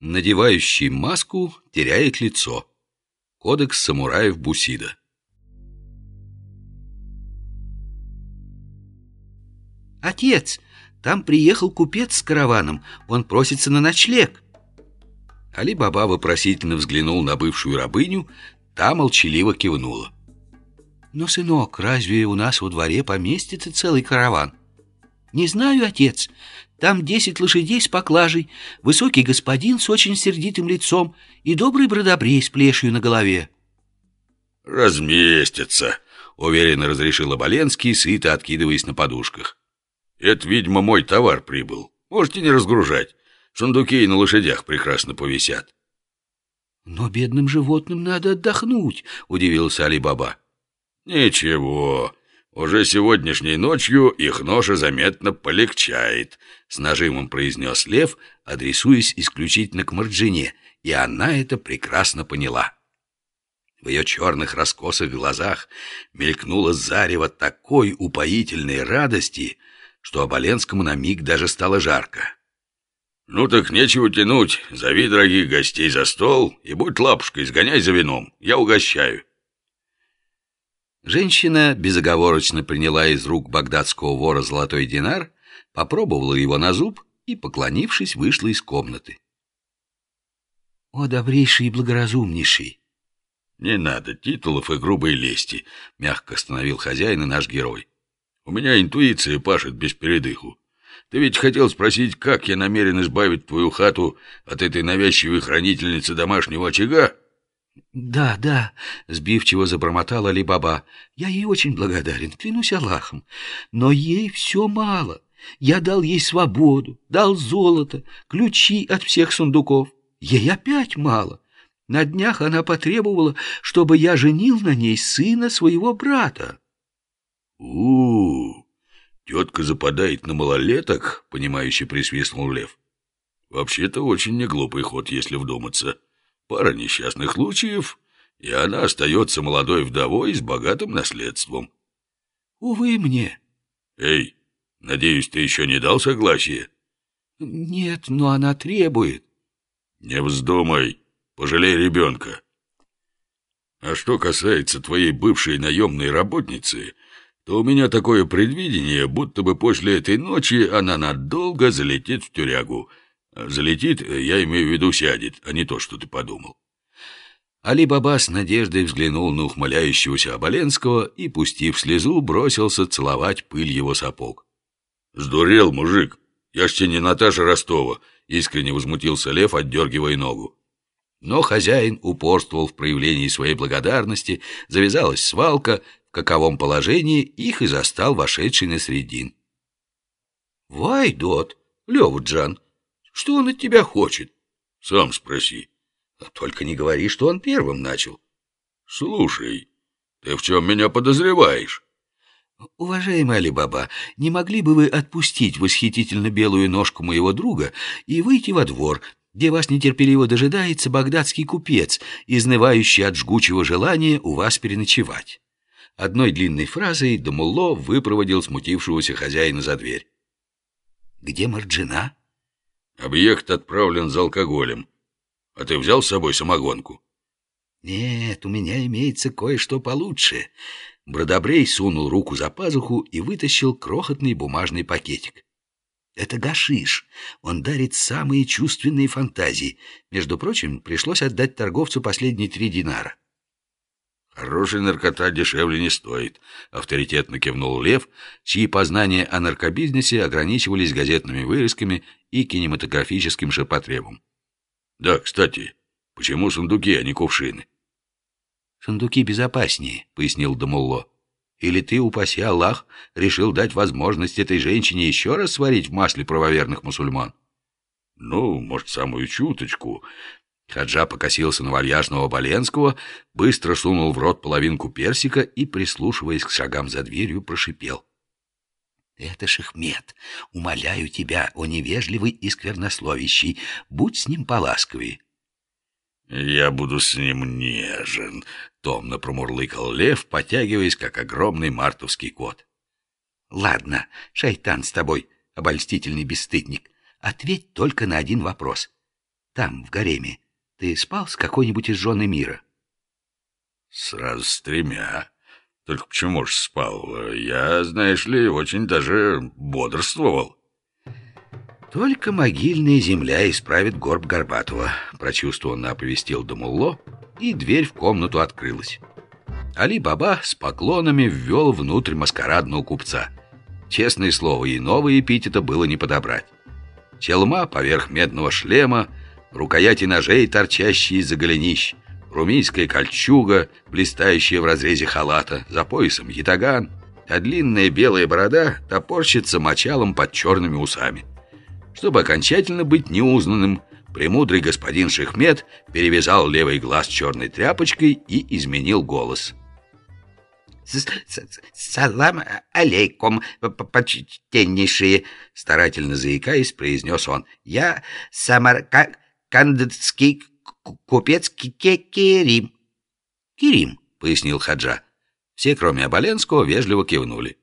Надевающий маску теряет лицо. Кодекс самураев Бусида. Отец, там приехал купец с караваном. Он просится на ночлег. Али-Баба вопросительно взглянул на бывшую рабыню, та молчаливо кивнула. Но, сынок, разве у нас во дворе поместится целый караван? Не знаю, отец. Там десять лошадей с поклажей, высокий господин с очень сердитым лицом и добрый бродобрей с плешью на голове. «Разместится», — уверенно разрешил Оболенский, сыто откидываясь на подушках. «Это, видимо, мой товар прибыл. Можете не разгружать. Сундуки и на лошадях прекрасно повисят». «Но бедным животным надо отдохнуть», — удивился Али-Баба. «Ничего, уже сегодняшней ночью их ноша заметно полегчает», — с нажимом произнес Лев, адресуясь исключительно к Марджине, и она это прекрасно поняла. В ее черных раскосых глазах мелькнуло зарево такой упоительной радости, что Оболенскому на миг даже стало жарко. «Ну так нечего тянуть. Зови дорогих гостей за стол и будь лапушкой, сгоняй за вином. Я угощаю». Женщина безоговорочно приняла из рук багдадского вора золотой динар, попробовала его на зуб и, поклонившись, вышла из комнаты. «О, добрейший и благоразумнейший!» «Не надо титулов и грубой лести», — мягко остановил хозяин и наш герой. «У меня интуиция пашет без передыху. Ты ведь хотел спросить, как я намерен избавить твою хату от этой навязчивой хранительницы домашнего очага?» «Да, да», — сбивчиво забормотала Али-Баба. «Я ей очень благодарен, клянусь Аллахом. Но ей все мало. Я дал ей свободу, дал золото, ключи от всех сундуков. Ей опять мало. На днях она потребовала, чтобы я женил на ней сына своего брата». «У-у-у! Тетка западает на малолеток?» — понимающе присвистнул Лев. «Вообще-то очень неглупый ход, если вдуматься». Пара несчастных случаев, и она остается молодой вдовой с богатым наследством. Увы мне. Эй, надеюсь, ты еще не дал согласие? Нет, но она требует. Не вздумай, пожалей ребенка. А что касается твоей бывшей наемной работницы, то у меня такое предвидение, будто бы после этой ночи она надолго залетит в тюрягу — Залетит, я имею в виду сядет, а не то, что ты подумал. Али-Баба с надеждой взглянул на ухмыляющегося Оболенского и, пустив слезу, бросился целовать пыль его сапог. «Сдурел, мужик! Я ж тебе не Наташа Ростова!» — искренне возмутился Лев, отдергивая ногу. Но хозяин упорствовал в проявлении своей благодарности, завязалась свалка, в каковом положении их и застал вошедший на средин. «Вай, Дот, Лёва-Джан!» Что он от тебя хочет? Сам спроси. Только не говори, что он первым начал. Слушай, ты в чем меня подозреваешь? Уважаемый Али-Баба, не могли бы вы отпустить восхитительно белую ножку моего друга и выйти во двор, где вас нетерпеливо дожидается багдадский купец, изнывающий от жгучего желания у вас переночевать? Одной длинной фразой Дамулло выпроводил смутившегося хозяина за дверь. «Где Марджина?» Объект отправлен за алкоголем. А ты взял с собой самогонку? Нет, у меня имеется кое-что получше. Бродобрей сунул руку за пазуху и вытащил крохотный бумажный пакетик. Это гашиш. Он дарит самые чувственные фантазии. Между прочим, пришлось отдать торговцу последние три динара. «Хорошая наркота дешевле не стоит», — авторитетно кивнул Лев, чьи познания о наркобизнесе ограничивались газетными вырезками и кинематографическим ширпотребом. «Да, кстати, почему сундуки, а не кувшины?» «Сундуки безопаснее», — пояснил Дамулло. «Или ты, упаси Аллах, решил дать возможность этой женщине еще раз сварить в масле правоверных мусульман?» «Ну, может, самую чуточку», Хаджа покосился на вальяжного Боленского, быстро сунул в рот половинку персика и, прислушиваясь к шагам за дверью, прошипел. «Это Шехмет. Умоляю тебя, о невежливый и сквернословящий, будь с ним поласковее». «Я буду с ним нежен», — томно промурлыкал лев, потягиваясь, как огромный мартовский кот. «Ладно, шайтан с тобой, обольстительный бесстыдник, ответь только на один вопрос». там, в гареме, ты спал с какой-нибудь из жены мира? Сразу с тремя. Только почему ж спал? Я, знаешь ли, очень даже бодрствовал. Только могильная земля исправит горб Горбатова, прочувствованно оповестил Дамулло, и дверь в комнату открылась. Али-Баба с поклонами ввел внутрь маскарадного купца. Честное слово, иного эпитета было не подобрать. Челма поверх медного шлема, рукояти ножей, торчащие из-за голенищ, румийская кольчуга, блистающая в разрезе халата, за поясом ятаган, а длинная белая борода топорщится мочалом под черными усами. Чтобы окончательно быть неузнанным, премудрый господин Шехмед перевязал левый глаз черной тряпочкой и изменил голос. «Салам алейкум, почтеннейшие!» Старательно заикаясь, произнес он. «Я самаркандский купец Керим». «Керим», — пояснил Хаджа. Все, кроме Оболенского, вежливо кивнули.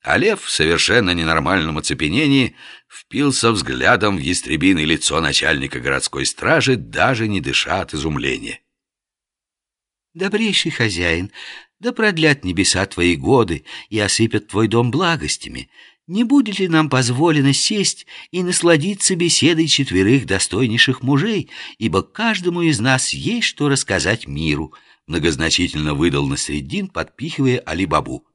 А лев в совершенно ненормальном оцепенении впился взглядом в ястребиное лицо начальника городской стражи, даже не дыша от изумления. «Добрейший хозяин, да продлят небеса твои годы и осыпят твой дом благостями. Не будет ли нам позволено сесть и насладиться беседой четверых достойнейших мужей, ибо каждому из нас есть что рассказать миру?» Многозначительно выдал Насреддин, подпихивая Али-Бабу.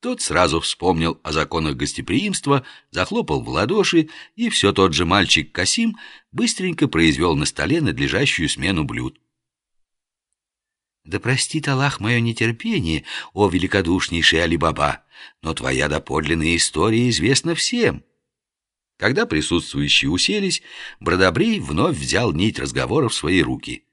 Тот сразу вспомнил о законах гостеприимства, захлопал в ладоши, и все тот же мальчик Касим быстренько произвел на столе надлежащую смену блюд. Да простит Аллах мое нетерпение, о великодушнейший Али-Баба, но твоя доподлинная история известна всем. Когда присутствующие уселись, Бродобрей вновь взял нить разговора в свои руки.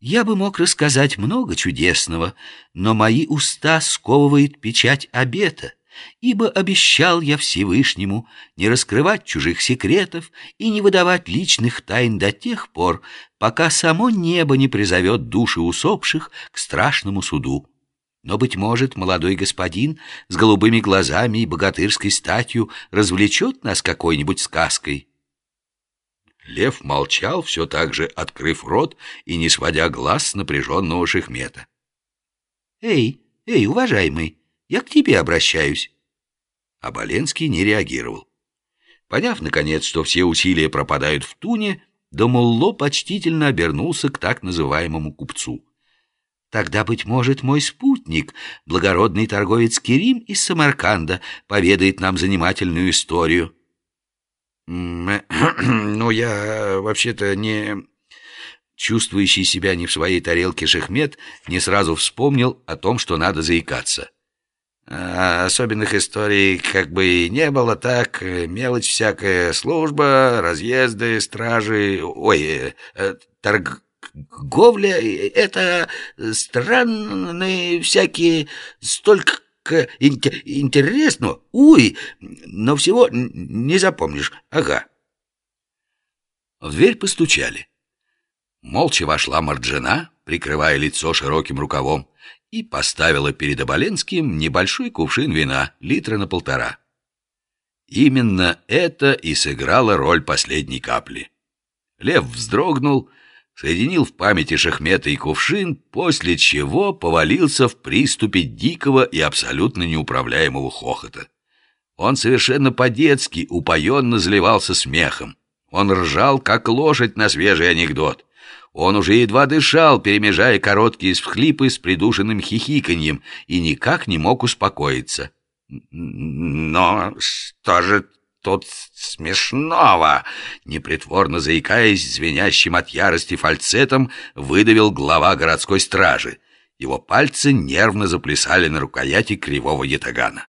Я бы мог рассказать много чудесного, но мои уста сковывает печать обета ибо обещал я Всевышнему не раскрывать чужих секретов и не выдавать личных тайн до тех пор, пока само небо не призовет души усопших к страшному суду. Но, быть может, молодой господин с голубыми глазами и богатырской статью развлечет нас какой-нибудь сказкой. Лев молчал, все так же открыв рот и не сводя глаз с напряженного шехмета. «Эй, эй, уважаемый!» Я к тебе обращаюсь». А Боленский не реагировал. Поняв, наконец, что все усилия пропадают в туне, Домулло почтительно обернулся к так называемому купцу. «Тогда, быть может, мой спутник, благородный торговец Керим из Самарканда, поведает нам занимательную историю». «Ну, я вообще-то не...» Чувствующий себя не в своей тарелке Шехмет не сразу вспомнил о том, что надо заикаться. А особенных историй как бы и не было, так, мелочь всякая, служба, разъезды, стражи, ой, э, торговля, это странные всякие, столько интересно, уй, но всего не запомнишь, ага. В дверь постучали. Молча вошла Марджина, прикрывая лицо широким рукавом, и поставила перед Оболенским небольшой кувшин вина, литра на полтора. Именно это и сыграло роль последней капли. Лев вздрогнул, соединил в памяти Шахмета и кувшин, после чего повалился в приступе дикого и абсолютно неуправляемого хохота. Он совершенно по-детски упоенно заливался смехом. Он ржал, как лошадь на свежий анекдот. Он уже едва дышал, перемежая короткие всхлипы с придушенным хихиканьем, и никак не мог успокоиться. «Но что же тут смешного?» Непритворно заикаясь, звенящим от ярости фальцетом, выдавил глава городской стражи. Его пальцы нервно заплясали на рукояти кривого ятагана.